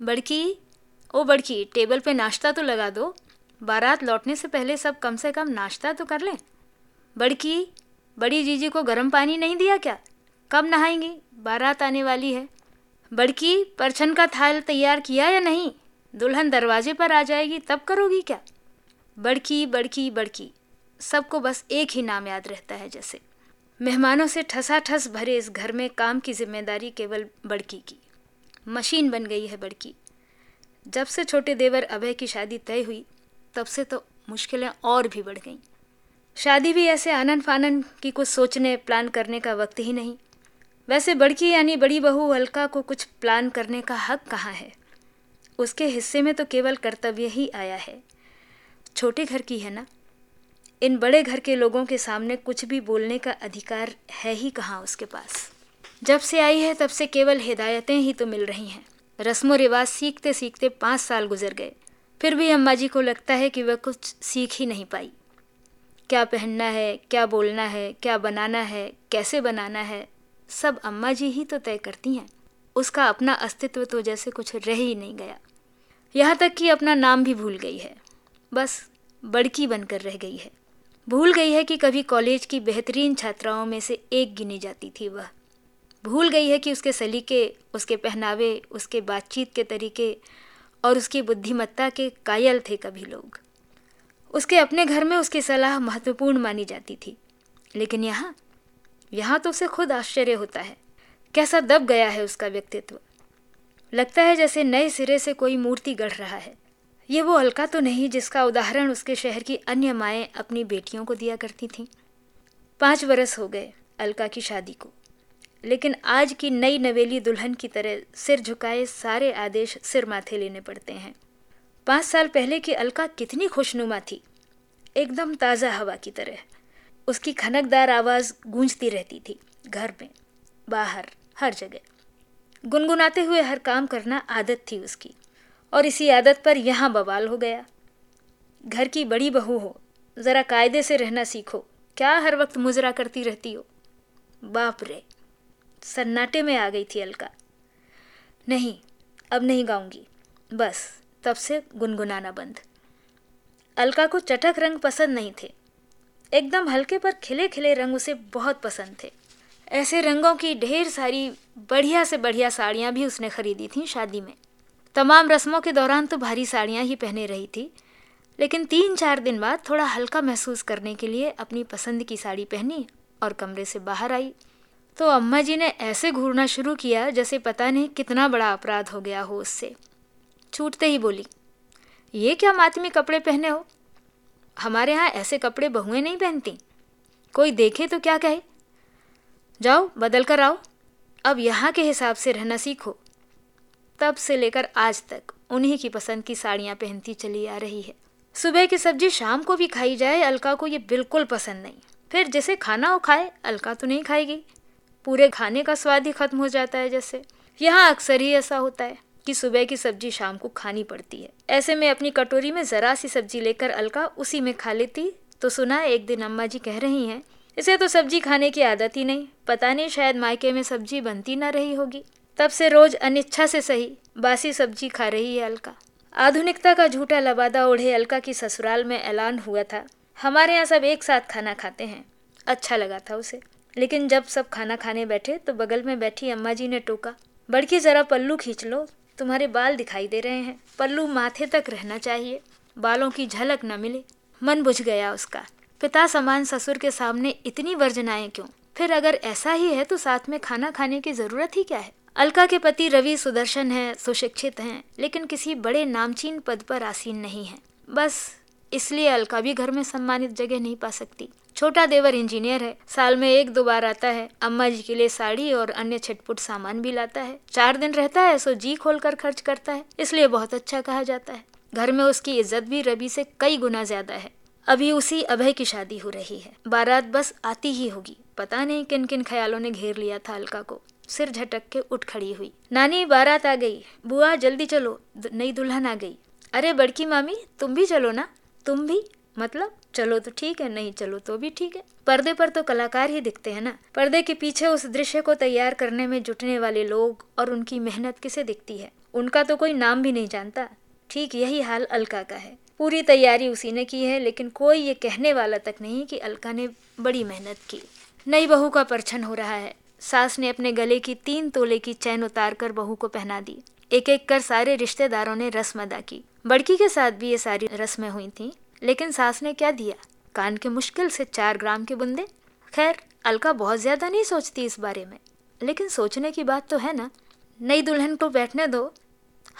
बड़की, ओ बड़की, टेबल पे नाश्ता तो लगा दो। बारात लौटने से पहले सब कम से कम नाश्ता तो कर लें। बड़की, बड़ी जीजी को गर्म पानी नहीं दिया क्या? कब नहाएँगी? बारात आने वाली है। बड़की, परछन का थाल तैयार किया या नहीं? दुल्हन दरवाजे पर आ जाएगी, तब करोगी क्या? बड़की बड़की बड़की, सबको बस एक ही नाम याद रहता है जैसे। मेहमानों से ठसा ठस भरे इस घर में काम की ज़िम्मेदारी केवल बड़की की। मशीन बन गई है बड़की। जब से छोटे देवर अभय की शादी तय हुई, तब से तो मुश्किलें और भी बढ़ गईं। शादी भी ऐसे आनंद फानन की कुछ सोचने, प्लान करने का वक्त ही नहीं। वैसे बड़की यानी बड़ी बहू अलका को कुछ प्लान करने का हक कहाँ है? उसके हिस्से में तो केवल कर्तव्य ही आया है। छोटे घर की है ना? इन बड़े घर के लोगों के सामने कुछ भी बोलने का अधिकार है ही कहाँ उसके पास? जब से आई है, तब से केवल हिदायतें ही तो मिल रही हैं। रस्म रिवाज सीखते सीखते पाँच साल गुजर गए। फिर भी अम्मा जी को लगता है कि वह कुछ सीख ही नहीं पाई। क्या पहनना है, क्या बोलना है, क्या बनाना है, कैसे बनाना है, सब अम्मा जी ही तो तय करती हैं। उसका अपना अस्तित्व तो जैसे कुछ रह ही नहीं गया। यहाँ तक कि अपना नाम भी भूल गई है। बस बड़की बनकर रह गई है। भूल गई है कि कभी कॉलेज की बेहतरीन छात्राओं में से एक गिनी जाती थी वह। भूल गई है कि उसके सलीके, उसके पहनावे, उसके बातचीत के तरीके और उसकी बुद्धिमत्ता के कायल थे कभी लोग। उसके अपने घर में उसकी सलाह महत्वपूर्ण मानी जाती थी। लेकिन यहाँ यहाँ तो उसे खुद आश्चर्य होता है। कैसा दब गया है उसका व्यक्तित्व। लगता है जैसे नए सिरे से कोई मूर्ति गढ़ रहा है। ये वो अलका तो नहीं जिसका उदाहरण उसके शहर की अन्य माएँ अपनी बेटियों को दिया करती थीं। पाँच बरस हो गए अलका की शादी को। लेकिन आज की नई नवेली दुल्हन की तरह सिर झुकाए सारे आदेश सिर माथे लेने पड़ते हैं। पाँच साल पहले की अलका कितनी खुशनुमा थी। एकदम ताज़ा हवा की तरह। उसकी खनकदार आवाज़ गूंजती रहती थी, घर में, बाहर, हर जगह। गुनगुनाते हुए हर काम करना आदत थी उसकी, और इसी आदत पर यहाँ बवाल हो गया। घर की बड़ी बहू हो, ज़रा कायदे से रहना सीखो, क्या हर वक्त मुजरा करती रहती हो? बाप रे! सन्नाटे में आ गई थी अलका। नहीं, अब नहीं गाऊँगी। बस, तब से गुनगुनाना बंद। अलका को चटक रंग पसंद नहीं थे। एकदम हल्के पर खिले खिले रंग उसे बहुत पसंद थे। ऐसे रंगों की ढेर सारी बढ़िया से बढ़िया साड़ियाँ भी उसने खरीदी थी शादी में। तमाम रस्मों के दौरान तो भारी साड़ियाँ ही पहने रही थी, लेकिन तीन चार दिन बाद थोड़ा हल्का महसूस करने के लिए अपनी पसंद की साड़ी पहनी और कमरे से बाहर आई। तो अम्मा जी ने ऐसे घूरना शुरू किया जैसे पता नहीं कितना बड़ा अपराध हो गया हो उससे। छूटते ही बोली, ये क्या मातमी कपड़े पहने हो? हमारे यहाँ ऐसे कपड़े बहुएँ नहीं पहनती। कोई देखे तो क्या कहे? जाओ, बदल कर आओ। अब यहाँ के हिसाब से रहना सीखो। तब से लेकर आज तक उन्हीं की पसंद की साड़ियाँ पहनती चली आ रही है। सुबह की सब्ज़ी शाम को भी खाई जाए, अलका को ये बिल्कुल पसंद नहीं। फिर जैसे खाना हो खाए, अलका तो नहीं खाएगी। पूरे खाने का स्वाद ही खत्म हो जाता है जैसे। यहाँ अक्सर ही ऐसा होता है कि सुबह की सब्ज़ी शाम को खानी पड़ती है। ऐसे में अपनी कटोरी में ज़रा सी सब्ज़ी लेकर अलका उसी में खा लेती। तो सुना, एक दिन अम्मा जी कह रही हैं, इसे तो सब्ज़ी खाने की आदत ही नहीं। पता नहीं, शायद मायके में सब्ज़ी बनती ना रही होगी। तब से रोज अनिच्छा से सही बासी सब्ज़ी खा रही है अलका। आधुनिकता का झूठा लबादा ओढ़े अलका की ससुराल में ऐलान हुआ था। हमारे यहाँ सब एक साथ खाना खाते हैं। अच्छा लगा था उसे। लेकिन जब सब खाना खाने बैठे तो बगल में बैठी अम्मा जी ने टोका, बड़की, ज़रा पल्लू खींच लो। तुम्हारे बाल दिखाई दे रहे हैं। पल्लू माथे तक रहना चाहिए। बालों की झलक न मिले। मन बुझ गया उसका। पिता समान ससुर के सामने इतनी वर्जनाएँ क्यों? फिर अगर ऐसा ही है तो साथ में खाना खाने की ज़रूरत ही क्या है? अलका के पति रवि सुदर्शन हैं, सुशिक्षित हैं, लेकिन किसी बड़े नामचीन पद पर आसीन नहीं है। बस इसलिए अलका भी घर में सम्मानित जगह नहीं पा सकती। छोटा देवर इंजीनियर है। साल में एक दो बार आता है। अम्मा जी के लिए साड़ी और अन्य छिटपुट सामान भी लाता है। चार दिन रहता है, सो जी खोल कर खर्च करता है। इसलिए बहुत अच्छा कहा जाता है। घर में उसकी इज़्ज़त भी रवि से कई गुना ज़्यादा है। अभी उसी अभय की शादी हो रही है। बारात बस आती ही होगी। पता नहीं किन किन ख्यालों ने घेर लिया था अलका को। सिर झटक के उठ खड़ी हुई। नानी, बारात आ गई। बुआ, जल्दी चलो। नई दुल्हन आ गई। अरे, बड़की मामी, तुम भी चलो ना। तुम भी? मतलब चलो तो ठीक है, नहीं चलो तो भी ठीक है। पर्दे पर तो कलाकार ही दिखते हैं ना। पर्दे के पीछे उस दृश्य को तैयार करने में जुटने वाले लोग और उनकी मेहनत किसे दिखती है? उनका तो कोई नाम भी नहीं जानता। ठीक यही हाल अलका का है। पूरी तैयारी उसी ने की है, लेकिन कोई ये कहने वाला तक नहीं कि अलका ने बड़ी मेहनत की। नई बहू का परछन हो रहा है। सास ने अपने गले की तीन तोले की चैन उतार कर बहू को पहना दी। एक एक कर सारे रिश्तेदारों ने रस्म अदा की। बड़की के साथ भी ये सारी रस्में हुई थी, लेकिन सास ने क्या दिया? कान के मुश्किल से चार ग्राम के बुंदे? खैर, अलका बहुत ज़्यादा नहीं सोचती इस बारे में। लेकिन सोचने की बात तो है ना। नई दुल्हन को बैठने दो।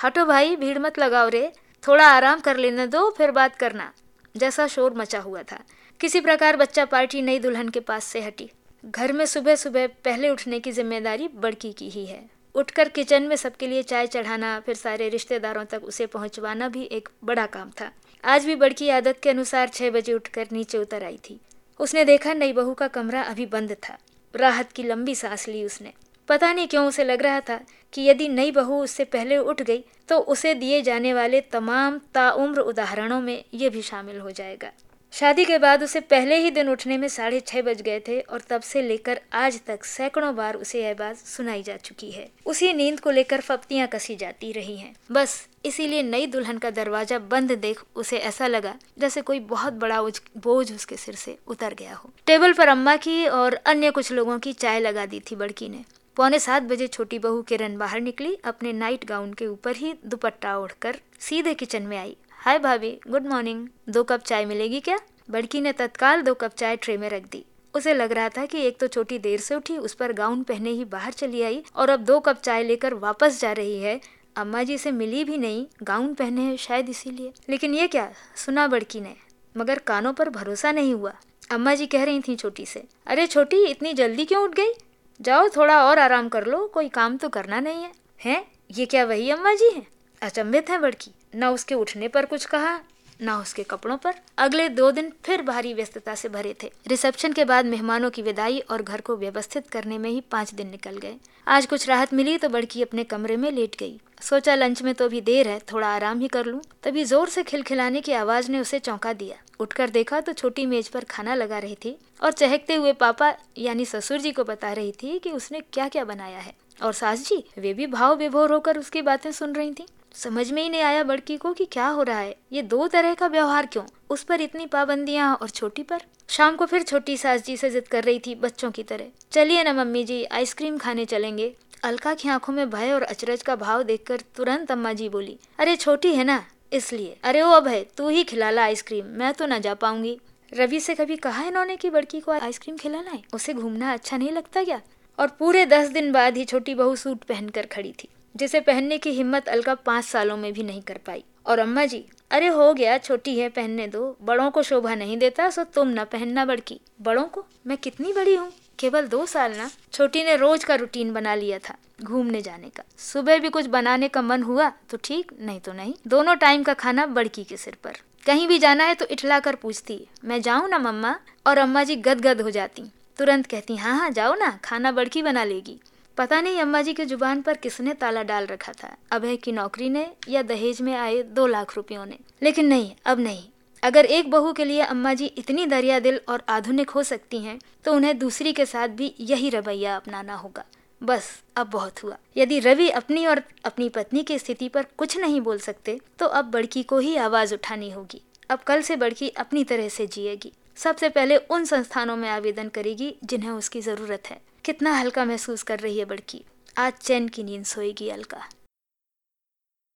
हटो भाई, भीड़ मत लगाओ रे। थोड़ा आराम कर लेने दो, फिर बात करना। जैसा शोर मचा हुआ था। किसी प्रकार बच्चा पार्टी नई दुल्हन के पास से हटी। घर में सुबह सुबह पहले उठने की ज़िम्मेदारी बड़की की ही है। उठकर किचन में सबके लिए चाय चढ़ाना, फिर सारे रिश्तेदारों तक उसे पहुंचवाना भी एक बड़ा काम था। आज भी बड़की आदत के अनुसार छह बजे उठकर नीचे उतर आई थी। उसने देखा नई बहू का कमरा अभी बंद था। राहत की लंबी सांस ली उसने। पता नहीं क्यों उसे लग रहा था कि यदि नई बहू उससे पहले उठ गई तो उसे दिए जाने वाले तमाम ताउम्र उदाहरणों में ये भी शामिल हो जाएगा। शादी के बाद उसे पहले ही दिन उठने में साढ़े छह बज गए थे और तब से लेकर आज तक सैकड़ों बार उसे यह बात सुनाई जा चुकी है। उसी नींद को लेकर फप्तियाँ कसी जाती रही हैं। बस, इसीलिए नई दुल्हन का दरवाज़ा बंद देख उसे ऐसा लगा जैसे कोई बहुत बड़ा बोझ उसके सिर से उतर गया हो। टेबल पर अम्मा की और अन्य कुछ लोगों की चाय लगा दी थी बड़की ने। पौने सात बजे छोटी बहू किरण बाहर निकली, अपने नाइट गाउन के ऊपर ही दुपट्टा ओढ़कर सीधे किचन में आई। हाय भाभी, गुड मॉर्निंग। दो कप चाय मिलेगी क्या? बड़की ने तत्काल दो कप चाय ट्रे में रख दी। उसे लग रहा था कि एक तो छोटी देर से उठी, उस पर गाउन पहने ही बाहर चली आई और अब दो कप चाय लेकर वापस जा रही है। अम्मा जी से मिली भी नहीं, गाउन पहने है शायद इसीलिए। लेकिन ये क्या? सुना बड़की ने, मगर कानों पर भरोसा नहीं हुआ। अम्मा जी कह रही थी छोटी से, अरे छोटी, इतनी जल्दी क्यों उठ गई? जाओ, थोड़ा और आराम कर लो, कोई काम तो करना नहीं है। हैं? ये क्या वही अम्मा जी हैं? अचंभित है बड़की। न उसके उठने पर कुछ कहा, न उसके कपड़ों पर। अगले दो दिन फिर भारी व्यस्तता से भरे थे। रिसेप्शन के बाद मेहमानों की विदाई और घर को व्यवस्थित करने में ही पाँच दिन निकल गए। आज कुछ राहत मिली तो बड़की अपने कमरे में लेट गई। सोचा लंच में तो अभी देर है, थोड़ा आराम ही कर लूँ। तभी ज़ोर से खिलखिलाने की आवाज़ ने उसे चौंका दिया। उठकर देखा तो छोटी मेज पर खाना लगा रही थी और चहकते हुए पापा यानी ससुर जी को बता रही थी कि उसने क्या क्या बनाया है। और सास जी, वे भी भाव विभोर होकर उसकी बातें सुन रही थी। समझ में ही नहीं आया बड़की को कि क्या हो रहा है। ये दो तरह का व्यवहार क्यों? उस पर इतनी पाबंदियाँ और छोटी पर? शाम को फिर छोटी सास जी से जिद कर रही थी बच्चों की तरह। चलिए ना मम्मी जी, आइसक्रीम खाने चलेंगे। अलका की आँखों में भय और अचरज का भाव देखकर तुरंत अम्मा जी बोली, अरे छोटी है ना, इसलिए। अरे ओ अभय तू ही खिला ला आइसक्रीम, मैं तो ना जा पाऊँगी। रवि से कभी कहा इन्होंने की बड़की को आइसक्रीम खिलाना है? उसे घूमना अच्छा नहीं लगता क्या? और पूरे दस दिन बाद ही छोटी बहू सूट पहनकर खड़ी थी। जिसे पहनने की हिम्मत अलका पाँच सालों में भी नहीं कर पाई। और अम्मा जी, अरे हो गया, छोटी है, पहनने दो। बड़ों को शोभा नहीं देता, सो तुम न पहनना बड़की। बड़ों को? मैं कितनी बड़ी हूँ? केवल दो साल ना? छोटी ने रोज का रूटीन बना लिया था घूमने जाने का। सुबह भी कुछ बनाने का मन हुआ तो ठीक, नहीं तो नहीं। दोनों टाइम का खाना बड़की के सिर पर। कहीं भी जाना है तो इठला कर पूछती मैं जाऊँ ना मम्मा? और अम्मा जी गदगद हो जाती। तुरंत कहती हाँ हाँ जाओ ना, खाना बड़की बना लेगी। पता नहीं अम्मा जी के ज़ुबान पर किसने ताला डाल रखा था। अभय की नौकरी ने या दहेज में आए दो लाख रुपयों ने। लेकिन नहीं, अब नहीं। अगर एक बहू के लिए अम्मा जी इतनी दरिया दिल और आधुनिक हो सकती हैं तो उन्हें दूसरी के साथ भी यही रवैया अपनाना होगा। बस, अब बहुत हुआ। यदि रवि अपनी और अपनी पत्नी की स्थिति पर कुछ नहीं बोल सकते तो अब बड़की को ही आवाज़ उठानी होगी। अब कल से बड़की अपनी तरह से जिएगी। सबसे पहले उन संस्थानों में आवेदन करेगी जिन्हें उसकी ज़रूरत है। कितना हल्का महसूस कर रही है बड़की। आज चैन की नींद सोएगी अलका।